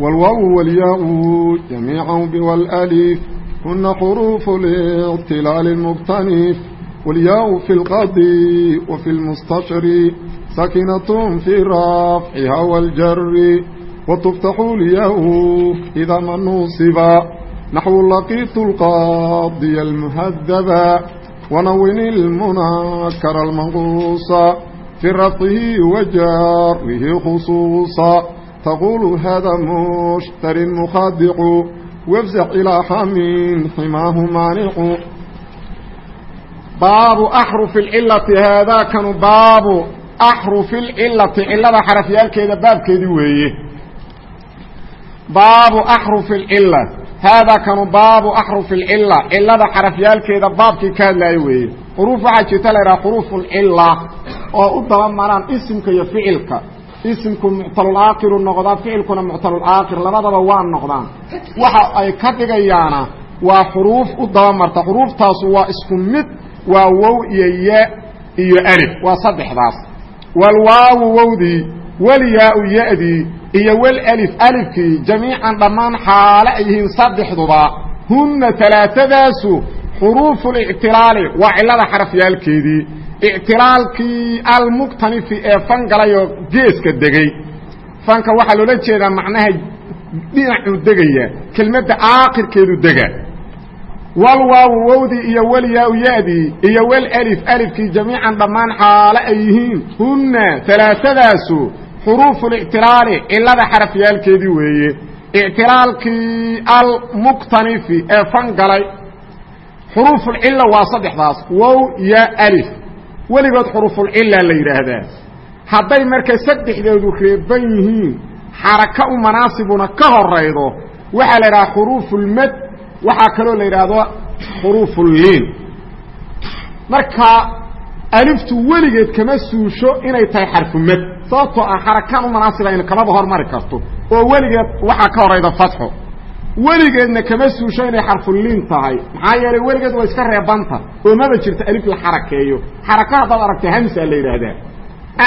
والواو والياء جميعا والأليف هن حروف الاغتلال المبتنف والياء في القضي وفي المستشر ساكنة في رفعها والجر وتفتح الياء إذا ما نصبا نحو لقيت القاضي المهذبا ونون المنكر المنقوصا في رفعه وجاره خصوصا تقول هذا مشتر مخادع وافزع إلى حمين حماه مانع باب أحرف العلة هذا كان باب أحرف العلة علة حرفيال كذا باب كذا ويه باب أحرف العلة هذا كان باب أحرف العلة علة حرفيال كذا باب كذا لا ويه حروف عجتة لرا حروف العلة وأضم مران اسمك يفعلك isimku muctalulaakiru noqdaa ficilkuna muctalulaakir labadaba waa noqdaan. Waxa ay ka dhigayaana waa xuruuf u dabamarta. Xuruuftaasu waa isku mid waa wow iyo ya iyo alif waa saddexdaas. Walwaawu wowdii walyaau ya-dii iyo walalif alifkii jamiican dhammaan xaale ay yihiin saddexduba. Hunna talaatadaasu xuruufulictilaali waa cillada xarafyaalkeedii ictilaalkii almuktanifi ee fan galayoo geeska degay. Fanka waxaa loola jeedaa macnaha dhinacuu degaya kelmadda aakhirkeedu dega. Walwaawu wowdii iyo walyaau ya-dii iyo walalif alifkii jamiican dhammaan xaale ay yihiin. Hunna talaatadaasu xuruufulictilaali cillada xarafyaalkeedii weeye. Ictilaalkii almuktanifi ee fan galay xuruufulcilla waa saddexdaas wow ya alif weligood xurufulcilla la yidhaahdaa hadday marka saddexdeedu reeban yihiin xaraka u manaasibuna ka horaydo waxaa la yidhaha xuruufulmad waxaa kaloo la yidhaahdo xuruufulliin marka aliftu weligeed kama suusho inay tahay xarfumad sababtoo ah xarakaan u manaasibayn kamaba hormari karto oo weligeed waxaa ka horayda fatxo weligeedna kama suusho inay xarfulliin tahay. Maxaa yeelay weligeed waa iska reebanta. Oo maba jirto alif la xarakeeyo. Xaraka haddaad aragto hamsa la yidhaahdaa.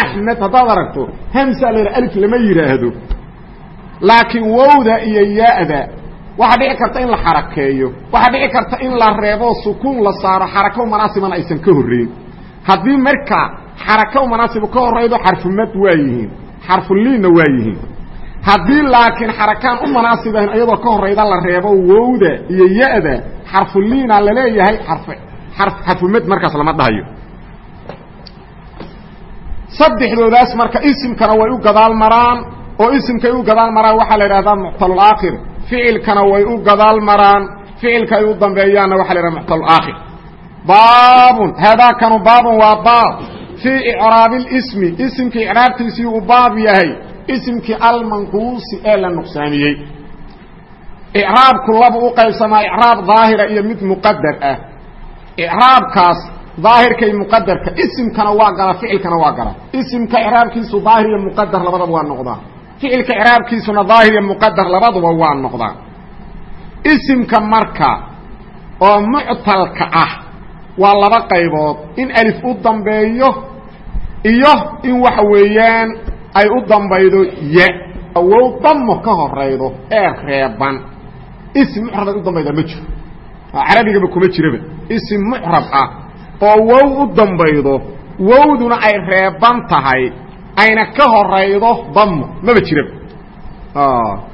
Axmed haddaad aragto hamsa la yidhahda alif lama yidhaahdo. Laakiin wowda iyo ya-da waxaa dhici karta in la xarakeeyo. Waxaa dhici karta in la reebo sukuun la saaro xaraka u manaasibana aysan ka horreyn. Haddii marka xaraka u manaasibu ka horaydo xarfumad waa yihiin. Xarfulliinna waa yihiin haddii laakiin xarakaan u manaasib ahayn iyadoo ka horayda la reebo wowda iyo ya-da xarfuliina la leeyahay xarfumad markaas lama dhahayo. Saddexdoodaas marka isimkana way u gadaal maraan oo isimkay u gadaal maraan waxaa la idhahdaa muctalulaakhir ficilkana way u gadaal maraan ficilka ay u dambeeyaanna waxa la idhahda muctalulaakhir baabun haadaakanu baabun waa baab. Fii icraabi lismi isimkii icraabtiisii uu baab yahay isimkii almanquusi ee la nuqsaamiyey icraabku laba u qaybsamaa icraab daahira iyo mid muqadar ah. Icraabkaas daahirka iyo muqadarka isimkana waa gala ficilkana waa gala. Isimka icraabkiisu daahir iyo muqadar labadaba waa noqdaa. Ficilka icraabkiisuna daahir iyo muqadar labaduba waa noqdaa. Isimka marka oo muctalka ah waa laba qaybood. In alif u dambeeyo iyo in waxa weeyaan ay u dambaydo ya wow damo ka horaydo ee reeban. Isim mucrab ay u dambaydaa ma jiro. Carabigaba kuma jiraba. Isim mucrab ah oo wow u dambaydo wowduna ay reeban tahay ayna ka horaydo damo maba jiraba.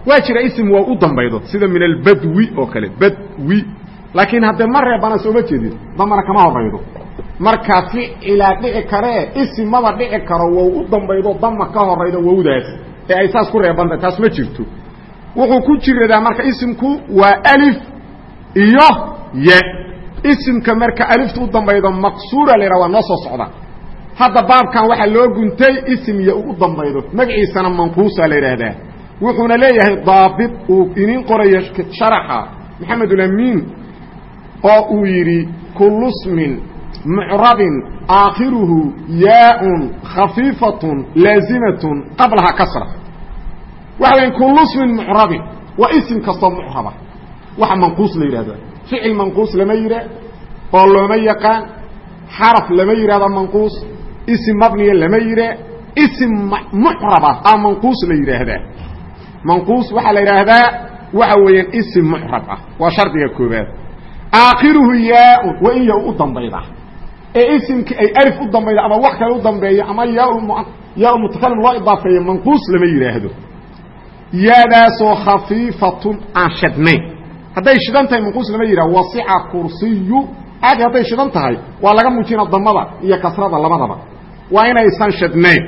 Waa jira isim waa u dambaydo sida min albadwi oo kale badwi. Laakiin haddee ma reebana sooma jeedin damana kama horaydo marka ficilaa dhici karee isim maba dhici karo wow u dambaydo dama ka horaydo wowdaas ee ay saas ku reebantahay taas ma jirto. Wuxuu ku jiradaa marka isimku waa alif iyo ya isimka marka alifta u dambaydo maqsuura la yidhaha waa noo soo socda. Hadda baabkan waxaa loo guntay isim ya u dambaydo magaciisana manquusa la yidhaahdaa wuxuuna leeyahay daabit uu inin qorayo sharaxa maxamedulamiin oo uu yidhi kullu smin mucrabin aakhiruhu yaaun khafiifatun laazimatun qablaha kasra waxa weya kullu smin mucrabin waa isim kastoo mucraba. Waxa manquus la yidhahda ficil manquus lama yidhaah oo looma yaqaan. Xaraf lama yidhahdo manquus. Isim mabniya lama yidhaah isim mucraba a manquus la yidhaahdaa. Manquus waxaa la yidhaahdaa waxa weeyaan isim mucrab ah. Waa shardiga koobaad aakhiruhu yaaun waa in ya u dambayda ee isimkii ay alif u dambayda ama wax kale u dambeeya ama yaa mutakalim loo idaafeeyo manquus lama yidhaahdo yaadaasoo khafiifatun aan shadnayn. Hadday shidan tahay manquus lama yidhah wasica kursiyu. Caadi hadday shidan tahay waa laga muujina damada iyo kasrada labadaba. Waa inaysan shadnayn.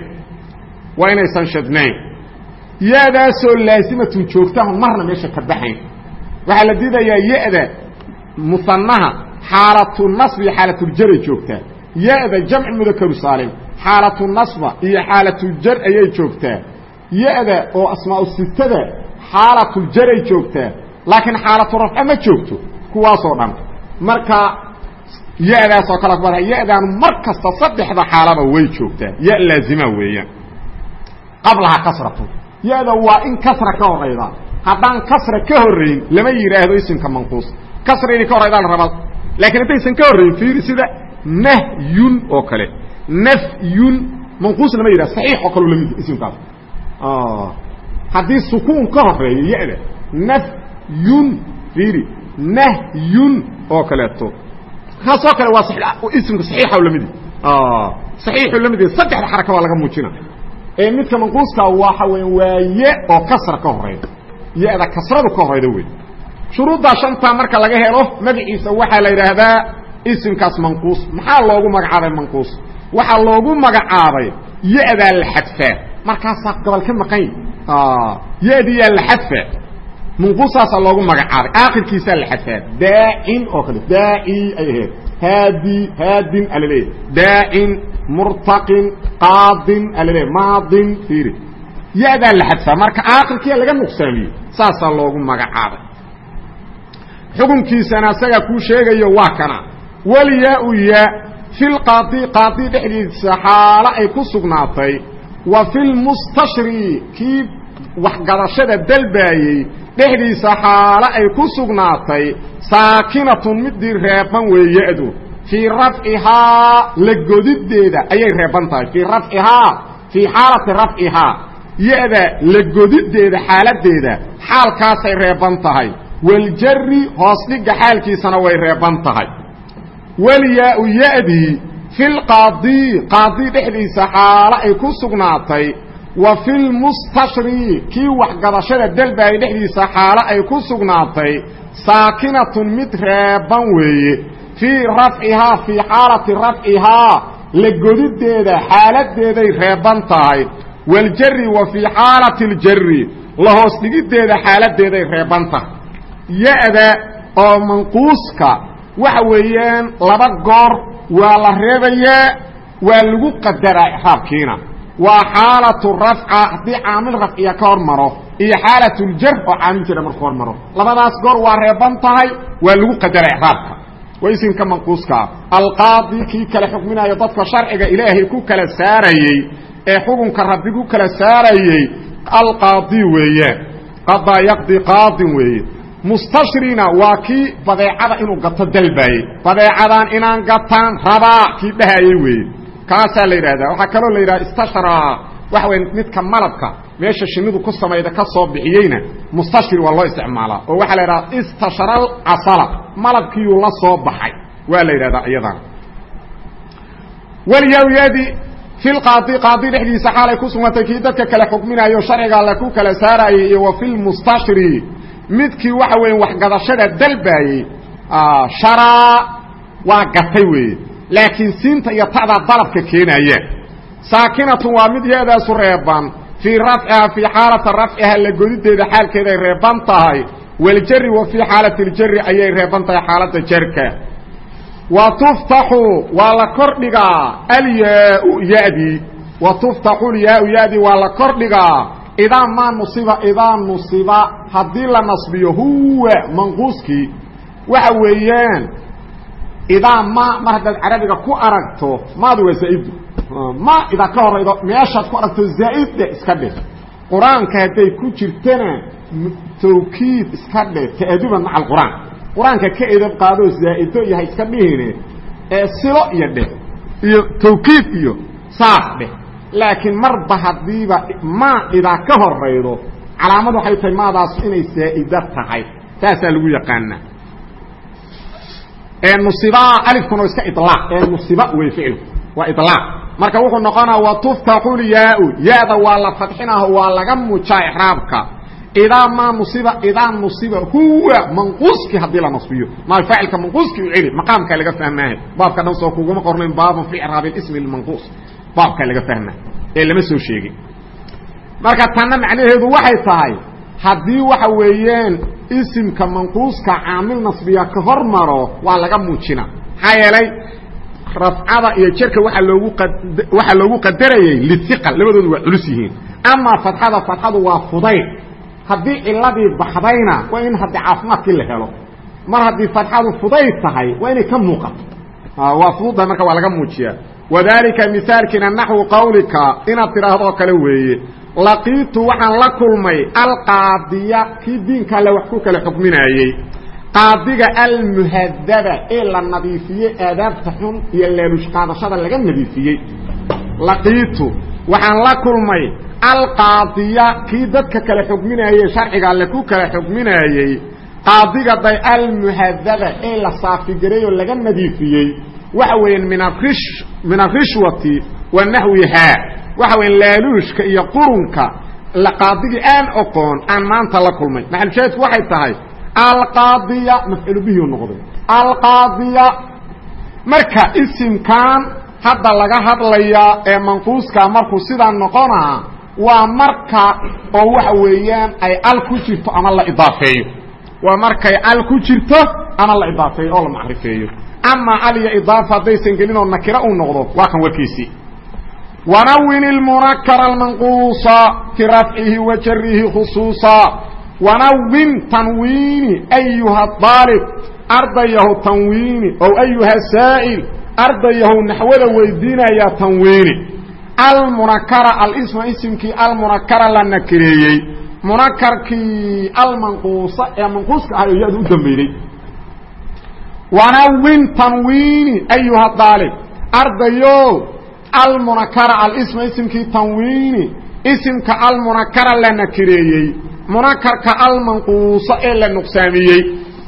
Waa inaysan shadnayn. Yaadaasoo laazimatun joogtaahun marna meesha ka baxayn. Waxaa la diidayaa ya-da musanaha xaalatu nasbi iyo xaalatuljaray joogtaa. Ya-da jamci mudakaru saalim. Xaalatu nasba iyo xaalatuljar ayay joogtaa. Ya-da oo asmaa sitada xaalatuljaray joogtaa. Laakiin xaalatu rafca ma joogto. Kuwaasoo dhan. Marka ya-daasoo kale ku bada ya-daan mar kasta saddexda xaalaba way joogtaa. Ya laazima weeyaan. Qablaha kasratu ya-da waa in kasra ka horayda haddaan kasra ka horayn lama yidhaahdo isimka manquus. Kasra inay ka la rabaa laakiin haddaysan ka horrayn fiiri sida nahyun oo kale. Nafyun manquus lama yidhahdo saxiix oo kaleo la mid isimkaas haddii sukuun ka horeeyo ya-da nafyun fiiri nahyun oo kaleeto. Kaasoo kale waa isimka saxiixa lamidi saxiixu la mid saddexda xaraka waa laga muujina ee midka manquuska waxa weya waa ye oo kasra ka horeyda ya-da kasradu ka horeyda wey shuruuddaa shantaa marka laga helo magaciisa waxaa la yidhaahdaa isimkaas manquus. Maxaa loogu magacaabay manquus? Waxaa loogu magacaabay ya-daa la xadfaa markaasaa gobol ka maqan ya-diyaa la xadfaa manquusaasaa loogu magacaabay. Aakhirkiisaa la xadfaa daacin oo kale. Daaci ay ahayd. Haadi haadin alaleeya daacin murtaqin qaadin alaleeya maadin fiiri. Ya-daa la xadfaa marka aakhirkiia laga nuqsaamiyey saasaa loogu magacaabay xukunkiisana asagaa kuu sheegayo waa kana. Walyaa-u ya fi lqaadi qaadi dhexdiisa xaalo ay ku sugnaatay. Wa fi lmustashri kii waxgadashada dalbaayey dhexdiisa xaalo ay ku sugnaatay. Saakinatun midii reeban weeyadu fii rafcihaa la godideeda ayay reeban tahay. Fii rafcihaa fii xaalati rafcihaa ya-da la godideeda xaaladeeda xaalkaasay reeban tahay waljari hoos dhigga xaalkiisana way reeban tahay walyaa-u ya-dii fi lqaadi qaadi dhexdiisa xaalo ay ku sugnaatay wa fi lmustashri kii waxgadashada dalbaayay dhexdiisa xaalo ay ku sugnaatay saakinatun mid reeban weeye fii rafcihaa fii xaalati rafcihaa la godideeda xaaladeeday reeban tahay waljari wa fii xaalati اljari la hoos dhigiddeeda xaaladeeday reeban tahay ya-da oo manquuska waxa weeyaan laba goor waa la reebayaa waa lagu qadaraa ixraabkiina waa xaalatu rafca haddii caamil rafciya ka hor maro iyo xaalatuljar oo caamil jira marku hor maro. Labadaas goor waa reeban tahay waa lagu qadaraa ixraabka waa isimka manquuska. Alqaadi kii kala xukminayo dadka sharciga ilaahay ku kala saarayey ee xukunka rabbi ku kala saarayey alqaadi weeyaan qadaa yaqdi qaadin weeye mustashrina waa kii badeecada inuu gato dalbaayey badeecadan inaan gataan rabaa kii dhahayey weeye kaasaa la yidhahdaa waxaa kaloo la yidhaha istashraa waxa wey midka malabka meesha shinidu ku samayda ka soo bixiyeyna mustashri waa loo isticmaalaa. Oo waxaa la yidhahdaa istashral casala malabkiiyuu la soo baxay. Waa la yidhahdaa iyadana walyawyaadi fi lqaadi qaadi dhexdiisa xaalay ku sugnatay kii dadka kale xukminayo sharciga alle ku kala saarayay iyo wa fi lmustashri midkii waxa weya waxgadashada dalbaayey sharaa waa gatay weeye. Laakiin siinta iyo ta'daa dalabka keenaya saakinatun waa mid ya-daasu reeban fii rafciha fii xaalata rafciha la godideeda xaalkeeday reeban tahay. Waljari wa fii xaalati ljari ayay reeban tahay xaaladda jarka. Wa tuftaxu waa la kordhigaa alyaa-u ya-dii wa tuftaxu lyaa-u ya-dii waa la kordhigaa idaa maa nusiba idaa nusiba haddii la nasbiyo huwa manquuskii waxa weeyaan idaa ma mar haddaad carabiga ku aragto maadu waa zaaidu ma idaa ka horaydo meeshaad ku aragto zaaide iska dheh. Qur'aanka hadday ku jirtana tawkiid iska dheh ta'aduban maca alqur'aan. Qur'aanka ka edab qaadoo zaa'ido iyo ha iska dhihine ee silo iyo dheh iyo tawkiid iyo saas dheh laakiin marba haddiiba ma idaa ka horaydo calaamad waxay tahay maadaas inay zaa'ida tahay. Saasaa lagu yaqaanaa. Nusiba alifkuna iska ilaaq nusiba wey ficilku waa ilaaq marka wuxuu noqonaa watuftaxu lyaau ya-da waa la fadxinaho waa laga mujaa ixraabka. Idaa maa nusiba idaa nusiba huwa manquuskii haddii la nasbiyo. Maa faacilka manquuskii u celi maqaamkaa laga fahmaayo. Baabka dhan soo kuguma qornayn baabun fi icraabi ismi lmanquus baabkaa laga fahmaa ee lama soo sheegin. Marka tanna macnaheedu waxay tahay haddii waxa weeyaan isimka manquuska caamil nasbiya ka hor maro waa laga muujina. Maxaa yeelay rafcada iyo jerka waaa loogu waxaa loogu qadarayay liiqal labadoodu waa culus yihiin. Amaa fadxada fadxadu waa fudayd. Haddii ciladii baxdayna waa in haddii caafimaadkii la helo. Mar haddii fadxadu fudayd tahay waa inay ka muuqato. Waa fududahay marka waa laga muujiyaa wadalika misaalkiina naxwu qawlika inaad tidhaahdoo kale weeye laqiitu waxaan la kulmay alqaadiya kii diinka alle wax ku kala xukminaayey. Qaadiga almuhadaba ee la nadiifiyey aadaabta xun iyo leelush qaadashada laga nadiifiyey. Laqiitu waxaan la kulmay alqaadiya kii dadka kala xukminaayey sharciga alle ku kala xukminaayey. Qaadiga day almuhadaba ee la saafigaray oo laga nadiifiyey waxa weeyaan min arish min arishwati wa naxwihaa waxa weya laaluushka iyo qurunka qaadigii aan oqoon aan maanta la kulmay. Maxalushaahidku waxay tahay alqaadiya mafcuulu bihi noqday. Alqaadiya marka isimkan hadda laga hadlayaa ee manquuska markuu sidaa noqonaa waa marka oo waxa weeyaan ay al ku jirto ama la idaafeeyo. Waa markay al ku jirto ama la idaafeeyo oo la macrifeeyo ama al iyo idaafa haddaysan gelin oo nakira uu noqdo waa kan warkiisii wanawin اlmunakara almanquusa fi rafcihi wa jarihi khusuusa. Wanawin tanwiini ayuha aalib ardayahu tanwiini ow ayuha saa'il ardayahu naxwada weydiinaya tanwiini almunakara alisma isimkii almunakara la nakireeyey. Munakarkii almanquusa ee manquuska ahay oo ya-da u dambeeyey wanawin tanwiini ayuha aalib ardayo almunakara alisma isimkii tanwiini isimka almunakara la nakireeyey munakarka almanquusa ee la nuqsaamiyey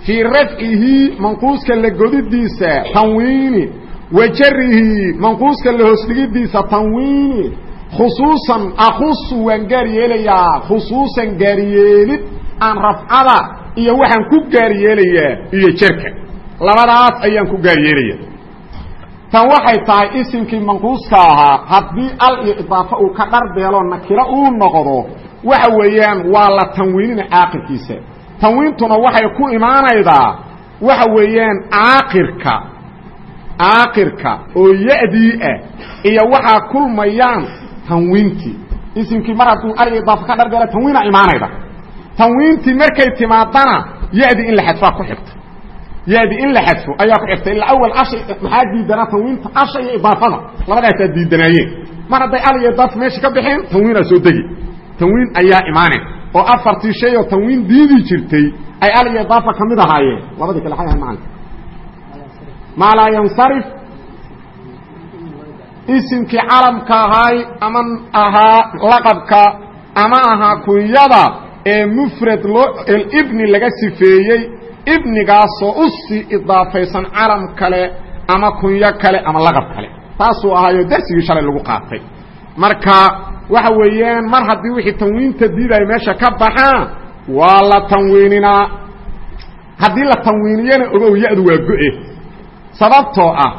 fii rafcihi manquuska la godidiisa tanwiini wa jarihi manquuska la hoosdhigidiisa tanwiini khusuusan akusu waan gaar yeelayaa khusuusan gaaryeelid aan rafcada iyo waxaan ku gaar yeelayaa iyo jerka labadaas ayaan ku gaar yeelaya tan waxay tahay isimkii manquuska ahaa haddii al iyo idaafo uu ka dharbeelo nakiro uu noqdo waxa weeyaan waa la tanwiinina caaqirkiisa tanwiintuna waxay ku imaanaydaa waxa weeyaan caaqirka caaqirka oo ya-dii ah iyo waxaa kulmayaan tanwiintii isimkii mar hadduu al iyo idaafo ka dharbeelo tanwiina imaanayda tanwiintii markay timaadana ya-dii in la xadfaa ku xigta ya-di in la xadfo ayaa ku xigta ilaa awal asha maxaa diidanaa tanwiinta asha iyo idaafada. Labadaasaa diidanaayeen mar hadday al iyo meesha ka baxeen tanwiinaa soo degi tanwiin ayaa imaane. Oo afartii shay oo tanwiin diidi jirtay ay al iyo idaafa ahaayeen. Labadii kale ay ahay macanka maa yansarif? Isimkii calamka ahaay ama ahaa laqabka ama ahaa kunyada ee mufrad loo ibni laga sifeeyey ibnigaasoo u sii idaafaysan calam kale ama kunyo kale ama laqab kale. Taasuu ahaayo darsigii shalay lagu qaatay. Marka waxa weeyaan mar haddii wixii tanwiinta diidaya meesha ka baxaan waa la tanwiininaa haddii la tanwiiniyana ogow ya-du waa go-e. Sababtoo ah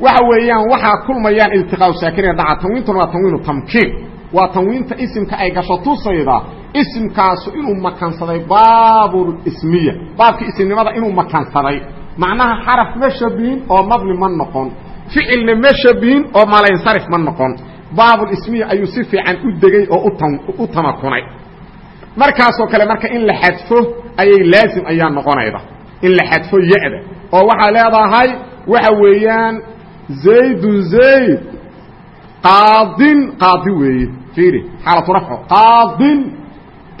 waxa weeyaan waxaa kulmayaan iltiqaau saakiniga dhaca tanwiintuna waa tanwiinu tamkiin. Waa tanwiinta isimka ay gasho tusayda isimkaasu inuu makansaday baabul ismiya. Baabkii isimnimada inuu makansaday. Macnaha xaraf ma shabihin oo mabni ma noqon. Ficilna ma shabihin oo malansarif ma noqon. Baabulismiya ayuu si fiican u degay oo u tamakunay. Markaasoo kale marka in la xadfo ayay laazim ayaa noqonayda. In la xadfo ya-da. Oo waxaa leedahay waxa weeyaan zaydun zayd. Qaadin qaadi weeye. Fiiri xaalatu rafco qaadin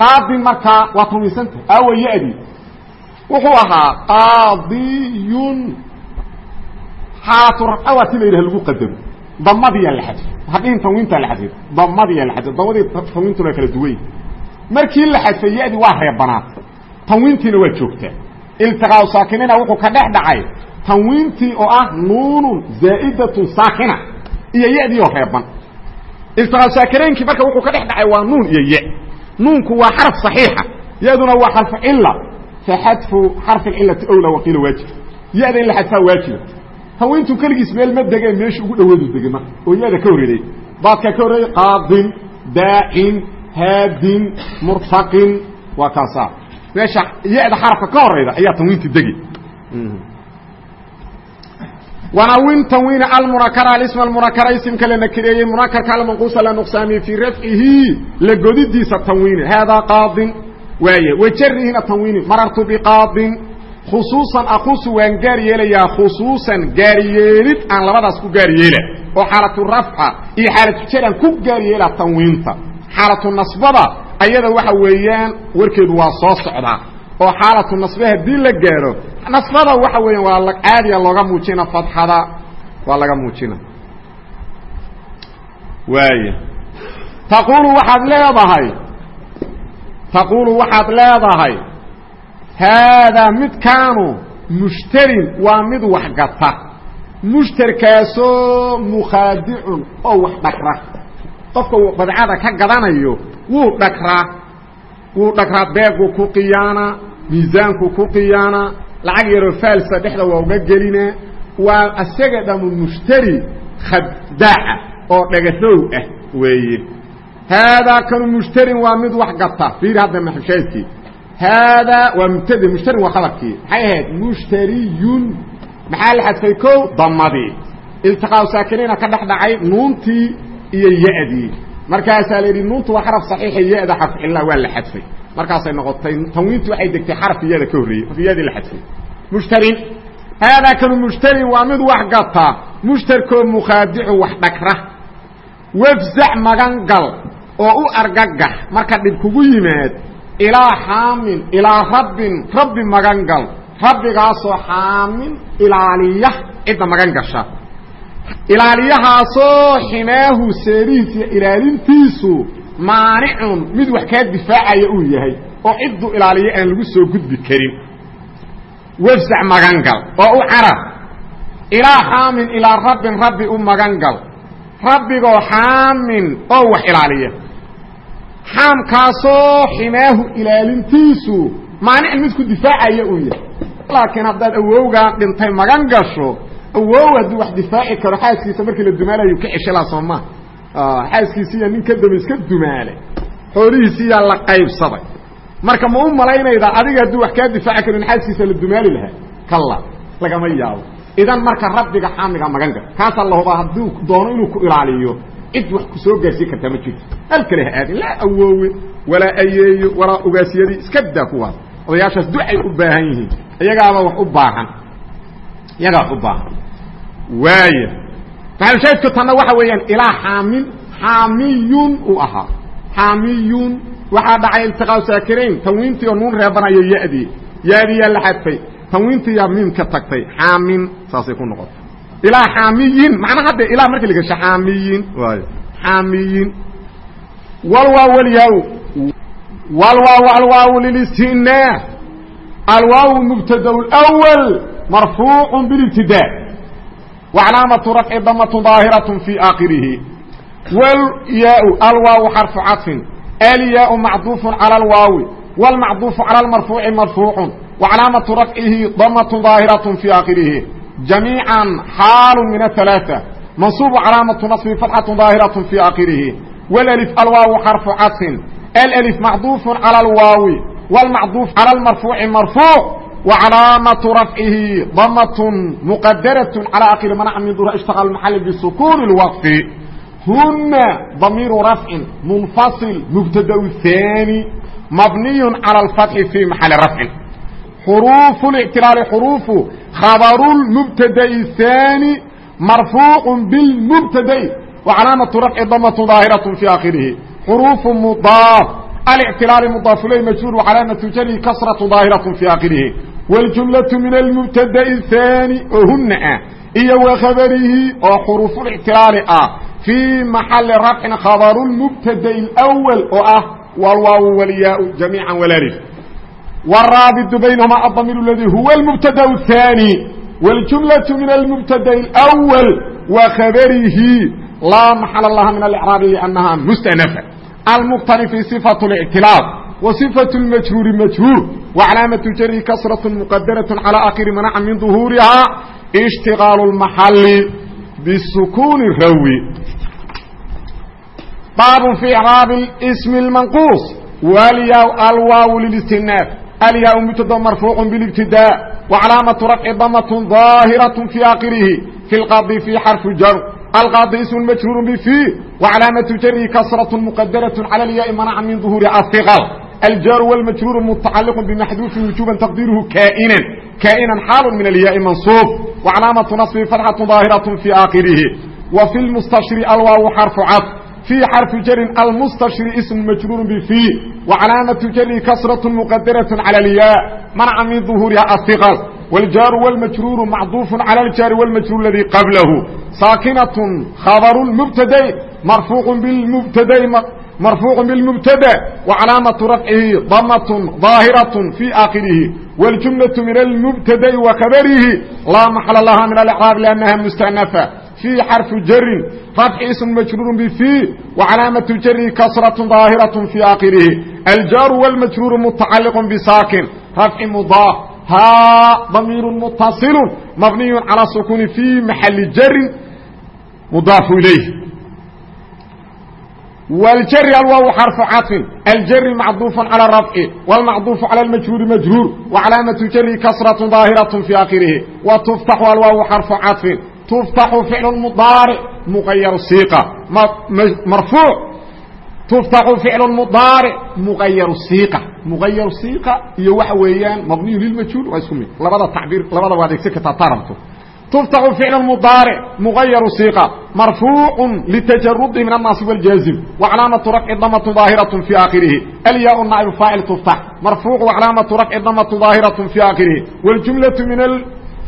qaadin markaa waa tanwiinsanta aawa ya-dii wuxuu ahaa qaadiyun. Xaalatu rafco waa ti la yidhaha lagu qadaro damadiyaa la xadfo hadhihin tanwiintaa la xadfay damadiyaa la xadfay damadii tanwiintuna kala duway. Markii la xadfay ya-dii waa reebanaatay tanwiintiina waa joogtaa. Iltiqaa saakinina wuxuu ka dhex dhacay. Tanwiintii oo ah nuunun zaa'idatun saakina. Iyo ya-dii oo reeban iltiqaa saakireynkii marka wuxuu ka dhex dhacay waa nuun iyo ya nuunku waa xaraf صaxiixa ya-duna waa xarfu cila faxadfu xarfi cilati owla waqiila waajib. Ya-da in la xadfaa waajiba tanwiintu keligiis meel ma degeen meesha ugu dhaweedu degay marka. Oo ya-da ka horreeyey baadka ka horreeyey qaadin daacin haadin murtaqin waa kaasaa. Meesha ya-da xarafka ka horeyda ayaa tanwiinta degi wanawin tanwiina almunakara alism almunakara isimka la nakireeyey munakarka almanquusa la nuqsaamiyey fii rafcihi la godidiisa tanwiini haadaa qaadin waaye wajarihina tanwiini marartu biqaadin khusuusan akusu waan gaar yeelayaa khusuusan gaaryeelid aan labadaas ku gaar yeela oo xaalatu rafca iyo xaalatu jaran ku gaar yeela tanwiinta xaalatu nasbada ayada waxa weeyaan warkeedu waa soo socdaa oo xaalatu nasbe haddii la gaaro nasbada waxa weeyaan waa caadiya looga muujina fadxada. Waa laga muujina. Waaya taqulu waxaad leedahay taqulu waxaad leedahay haadaa midkaanu mushtarin waa mid wax gata. Mushtarkaasoo mukhaadicun oo wax dhagra qofka badcada ka gadanayo wuu dhagraa wuu dhagraa beeguu ku qiyaana miisaanku ku qiyaana lacag yaroo faalsa dhexda waa uga gelina waa isaga dhamu mushtari khadaaca oo dhagarow ah weeye. Haadaa kanu mushtarin waa mid wax gata. Fiiri hadda maxushaydkii haadaa waa mubtade mushtarin waa khabarkii maxay ahayd? Mushtariyun. Maxaa la xadfay ko damadii iltiqaa saakiniina ka dhex dhacay nuuntii iyo ya-dii. Markaasaa la yidhi nuuntu waa xaraf saxiixa ya-da xarfcilla waa la xadfay markaasay noqotay tanwiintu waxay degtay xaraf iyada ka horreeyey marka iyadii la xadfay mushtarin haadaa kanu mushtarin waa mid wax gata mushtarkoo mukhaadicu wax dhagra wafzac magan gal oo u argagax marka dhib kugu yimaad ilaa xaamin ilaa rabbin rabbi magan gal. Rabbigaasoo xaamin ilaaliya cidda magan gasha. Ilaaliyahaasoo ximaahu seerihiisa ilaalintiisu maanicun mid wax kaa difaacaya uu yahay oo cidduu ilaaliyo aan lagu soo gudbi karin. Wafsac magangal oo u carab ilaa xaamin ilaa rabbin rabbi u magangal. Rabbigoo xaamin oo wax ilaaliya. Xaamkaasoo ximaahu ilaalintiisu maanicun mid ku difaacaya uu yahay. Laakiin haddaad awowgaan dhintay magan gasho awow hadduu wax difaaci karo xaaskiisa markii la dumaalayo ka ceshalaa soo maa xaaskiisiiya nin ka daba iska dumaalay. Xoolihiisiiyaa la qaybsaday. Marka ma u malaynaydaa adiga hadduu wax kaa difaaci karo in xaaskiisa la dumaali lahaa? Kalla lagama yaabo. Idan marka rabbiga xaamiga magan kaasaa la hubaa hadduu doono inuu ku ilaaliyo cid wax ku soo gaarsiin kartaa ma jirto. Hal kale ha aadin laa awoowe walaa ayeeyo walaa ogaasiyadii iska daa kuwaas odayaashaas ducay u baahan yihiin. Iyagaaba wax u baahan. Iyagaa wax u baahan. Waaya aadku tana waxa weeyaan ilaa xaamil xaamiyun uu ahaa xaamiyun waxaa dhacay iltiqaa saakirayn. Tanwiintii oo nuun reebanayo yadii yadii yaa la xadfay. Tanwiintii yaa miimka tagtay. Xaamin saasay ku noqotay. Ilaa xaamiyin. Macnaha dee ilaa markii lagasha xaamiyin. Waay xaamiyin. Walwaaw walyaw walwaaw alwaaw lilistinaa alwaaw mubtadaw اwal marfuuc bilibtidaa وcalaamaة rafci damaة ظaahiraة fي aakirihi wlyaa alwaaw xarفu caطfin alyaa macduuف calى اlwaawi wاlmacduuف calى اmarfuuci marfuuع وcalaamaةu rafcihi damaة ظaahiraة fي aakirihi جamيiعا xaal min الثaلاثة manصuب calaamaةu naصbi فaتxaة ظaahiraة fي aakirihi wاlألف alwaaw xarفu caطfin alألف macduuف calى اlwaawi wاlmacduuف calى اmarfuuci marfuuع وcلاaمة رفعه ضمة مqdرة على akhر mنع min dr اشتغل المحل بسكون الوقف huna damiiru rafcin munfasil mubtada haani mabniy calى اfatxi fi maxali rafcin xuruufu اlictilaali xuruufu khabaru lmubtada'i haani marfuucu bilmubtada'i wa calaamatu rafci damatu daahiraة fi aakhirihi xuruufu mudaaf alictilaali mudaaf ilay majhuur wa calaamatu jari kasraة daahiraة fi aakhirihi wاljumlaةu min almubtada'i haani oo huna ah iyo wa khabarihi oo xuruufulictilaali ah fii maxali rafcin khabaru lmubtada'i اlأwal oo ah wlwaaw wlyaau jamiica wlalif wraabitu baynahuma adamiir اladii huwa اlmubtada الثaanي wاljumlaة min almubtada اlأwal wa khabarihi laa maxala laha min alcraabi lأnnaha mustanafa almuqtani fi صifaة اlictilaaq wa صifaة اlmajhuuri majhuur wacalaamaةu jari kasraة muqadaraة calى akhiri manaca min ظuhuurihaa اshtiqaalu اlmaxali bisukuuni rawi baab في إعrاab اسم المنquuص wlyaa alwaaw للاstinaaf alyaa mubtado marfuuع bاlاbtidاء وcalaamaةu rafci damaة ظaahiraة في akhirihi في اlqaضi في xarفu jar alqaضi ism majhuur bفي وcalaamaةu jari kasraة mqadaraة calى اlyaai manaca min ظuhuuri aلثqل الjaaru والmajhuur mتacaliq bmaxduufi wujuba taqdiirhu kainan kainan xaal min alyaai manصuub وcalaamaةu naصbi فatxaة ظaahiraة في akhirihi و في اlmustashri alwaaw xarفu cad في xرف jر المsتشhر اسم مجrور بفي وعلاaمة jر كسرة مqدرة على الياء منca من ظهورها الثقل والjاaر والمجrور معطوف على الjاaر والمجrور الذي قبله ساaكنة خبر المبتدأ مرفوع بالمبتدأ مرفوع بالمبتدأ وعلاaمة رفعه ضمة ظاaهرة في آخره والجملة من المبتدأ وخبره لا محل لها من الإعراب لأنها مستأنفة في xرف jr رفع اسم مجrور بفي وعلاaمة jr كسرة ظاaهرة في آkخره الjاr والمجrور متacلق بsاkن رفع مضاaف hا ضمير متصل مبني على السكون في محل jr مضاaف إليه والjr الواو xرف cطف الjr معطوف على الرفع والمعطوف على المجrور مجrور وعلاaمة jr كسرة ظاaهرة في آkخره وتفتح الواو xرف cطف تفتح فعل مضارع مغير صيقة مرفوع تفتح فعل مضارع مغير صيقة مغير صيقة iyo waxa weeyaan مبني للمجهول waa isku mid labada تعبير labada waa adeegsan kartaa taranto تفتح فعل مضارع مغير صيقة مرفوع لتجرد من الناصب والجازم وعلامة رفع ضمة ظاهرة في آخره الياء النائب فاعل تفتح مرفوع وعلامة رفع ضمة ظاهرة في آخره والجملة من ال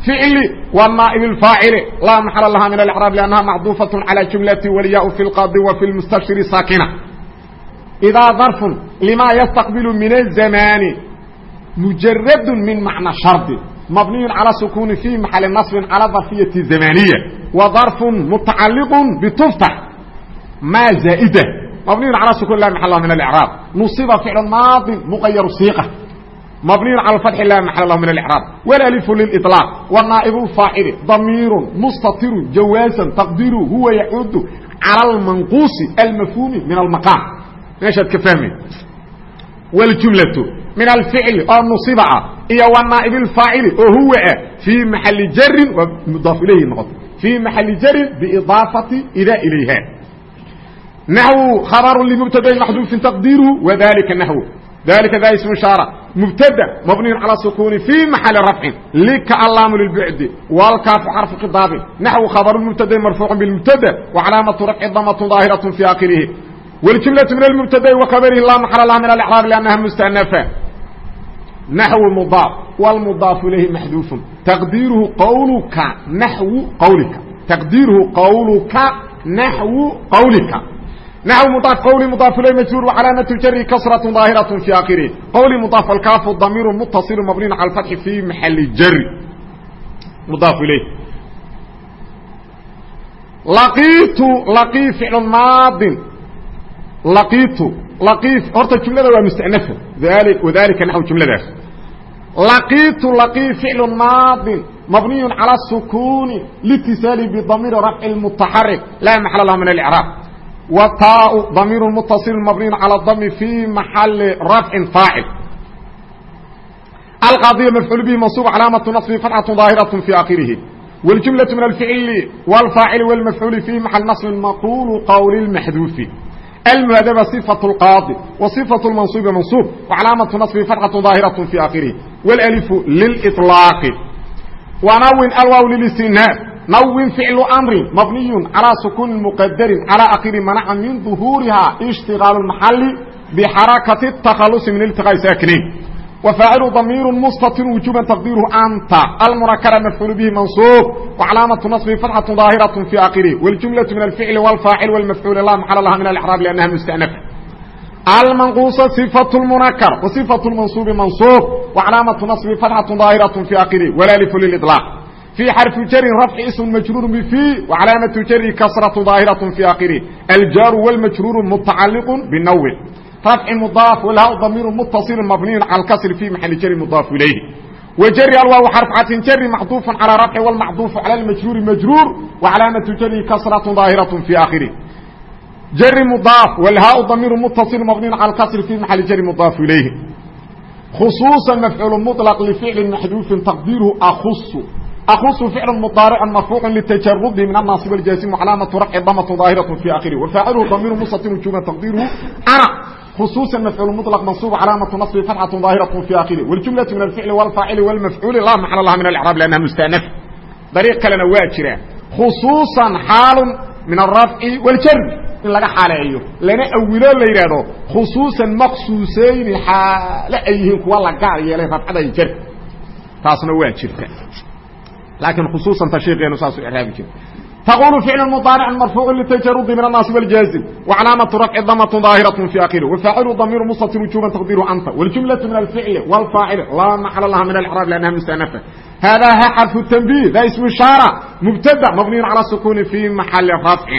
فعل والنائب الفاعل لا محل لها من الإعراب لأنها معطوفة على جملة والياء في القاضي وفي المستشر ساكنة إذا ظرف لما يستقبل من الزمان مجرد من معنى شرط مبني على سكون في محل نصب على ظرفية زمانية وظرف متعلق بتفتح ما زائدة مبني على سكون لا محل لها من الإعراب نصب فعل ماض مغير صيغة مبني على الفتح لا محل له من الإعراب والالف للإطلاق والنائب الفاعل ضمير مستتر جوازا تقديره هو يعود على المنقوص المفهوم من المقام ماشي كفهمي والجملة من الفعل أو نصبع إيا والنائب الفاعل وهو في محل جر ومضاف إليه النقط في محل جر بإضافة إلى إليها نحو خبر لمبتدا محذوف تقديره وذلك نحو ذلك ذا اسم إشارة مبتدا مبني على سكون في محل رفع لك اللام للبعد والكاف حرف خطاب نحو خبر المبتدا مرفوع بالمبتدا وعلامة رفع ضمة ظاهرة في آخره والجملة من المبتدا وخبره لا محل لها من الإعراب لأنها مستأنفة naxwu mudaaf wlmudaafu ilayhi maxduufun taqdiiruhu qawluka naxwu qawlika taqdiiruhu qawluka naxwu qawlika naxw mudaaf qawli mudaaf ilayh majhuur wacalaamatu jari kasratu daahiraة fi akhirih qawli mudaaf alkaafu damiiru mutasilu mabniin cala alfatxi fi maxali jari mudaaf ilayh laqiitu laqii ficlu maadin laqiitu لقيت horta jumlada waa mustanafa ذلك وذلك نحو jumladaas لقيت لقي فعل ماض مبني على السكون لاتصال بضمير رفع المتحرك لا محل له من الإعراب وتاء ضمير متصل مبني على الضم في محل رفع فاعل القضية مفعول به منصوب علامة نصب فتحة ظاهرة في آخره والجملة من الفعل والفاعل والمفعول في محل نصب مقول قول المحذوف المهدبة صفة القاضي وصفة المنصوب منصوب وعلامة نصب فتحة ظاهرة في آخره والألف للإطلاق ونون الواو للاستئناف نون فعل أمر مبني على سكون مقدر على آخر منع من ظهورها اشتغال المحل بحركة التخلص من التقاء ساكنين وفاعل ضمير مستتر وجوبا تقديره أنت المنكر مفعول به منصوب وعلامة نصبه فتحة ظاهرة في آخره والجملة من الفعل والفاعل والمفعول لا محل لها من الإعراب لأنها مستأنفة المنقوصة صفة المنكر وصفة المنصوب منصوب وعلامة نصبه فتحة ظاهرة في آخره والالف للإطلاق في حرف جر رفع اسم مجرور بفي وعلامة جر كسرة ظاهرة في آخره الجار والمجرور متعلق بالنوع رفع مضاف والهاء ضمير متصل مبني على الكسر في محل جر مضاف إليه وجر الواو حرف عطف جر محذوف على رفع والمحذوف على المجرور مجرور وعلامة جر كسرة ظاهرة في آخره جر مضاف والهاء ضمير متصل مبني على الكسر في محل جر مضاف إليه خصوصا مفعول مطلق لفعل محذوف تقديره أخص أخص فعل مضارع مرفوع للتجرد من الناصب الجازم وعلامة رفع ضمة ظاهرة في آخره وفاعله ضمير مستتر وجوبا تقديره أنا خصوصا مفعول مطلق منصوب علامة نصب فتحة ظاهرة في آخره والجملة من الفعل والفاعل والمفعول لا محل لها من الإعراب لأنها مستأنفة طريق كلنا واجرة خصوصا حال من الرفع والجر in laga xaaleeyo lana awilo la yidhaahdo khusuusan maqsuusayni xaale ay yihiin kuwa la gaar yeelay rafcada iyo jarka taasna waa jirta laakiin khusuusan tashiiqeenu saasuu iraabi jira تقول فعل مضارع مرفوع للتجرد من الناصب الجازم وعلامة رفع ضمة ظاهرة في آخره وفاعل ضمير مستتر وجوبا تقديره أنت والجملة من الفعل والفاعل لا محل لها من الإعراب لأنها مستأنفة هذا حرف التنبيه ده اسم إشارة مبتدا مبني على السكون في محل رفع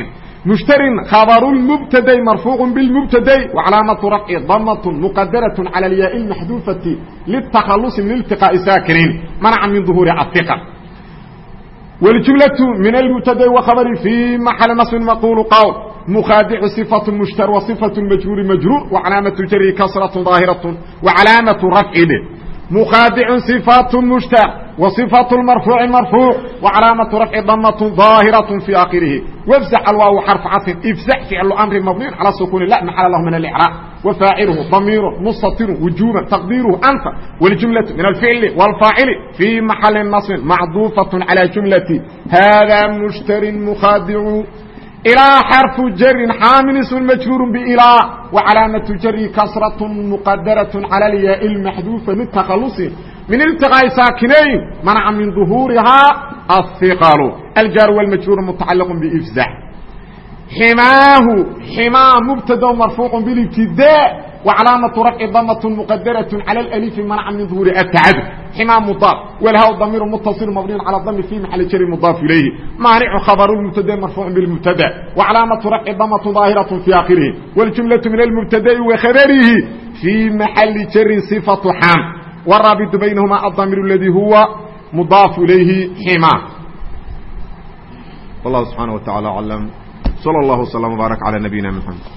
مشتر خبر المبتدا مرفوع بالمبتدا وعلامة رفع ضمة مقدرة على الياء المحذوفة للتخلص من التقاء ساكنين منع من ظهور الثقة والجملة من المبتدا وخبر في محل نصب مقول قول مخادع صفة المشتر وصفة المجرور مجرور وعلامة جره كسرة ظاهرة وعلامة رفع به مخادع صفات المشتر وصفة المرفوع مرفوع وعلامة رفع ضمة ظاهرة في آخره وافزح الواو حرف عطف افزح فعل أمر مبني على السكون لا محل له من الإعراب وفاعله ضمير مستتر وجوبا تقديره أنت والجملة من الفعل والفاعل في محل نصب معطوفة على جملة هذا مشتر مخادع إلى حرف جر حامل اسم مجرور بإلى وعلامة جر كسرة مقدرة على الياء المحذوفة للتخلص من التقاء ساكنين منع من ظهورها الثقل الجار والمجرور متعلق بإفزع حماه حما مبتدا مرفوع بالابتداء وعلامة رفع ضمة مقدرة على الأليف منع من ظهور التعدد حما مضاف والهاء ضمير متصل مبني على الضم في محل جر مضاف إليه مانع خبر المبتدا مرفوع بالمبتدا وعلامة رفع ضمة ظاهرة في آخره والجملة من المبتدا وخبره في محل جر صفة حام والرابط بينهما الضمير الذي هو مضاف إليه حما والله سبحانه وتعالى أعلم صلى الله وسلم وبارك على نبينا محمد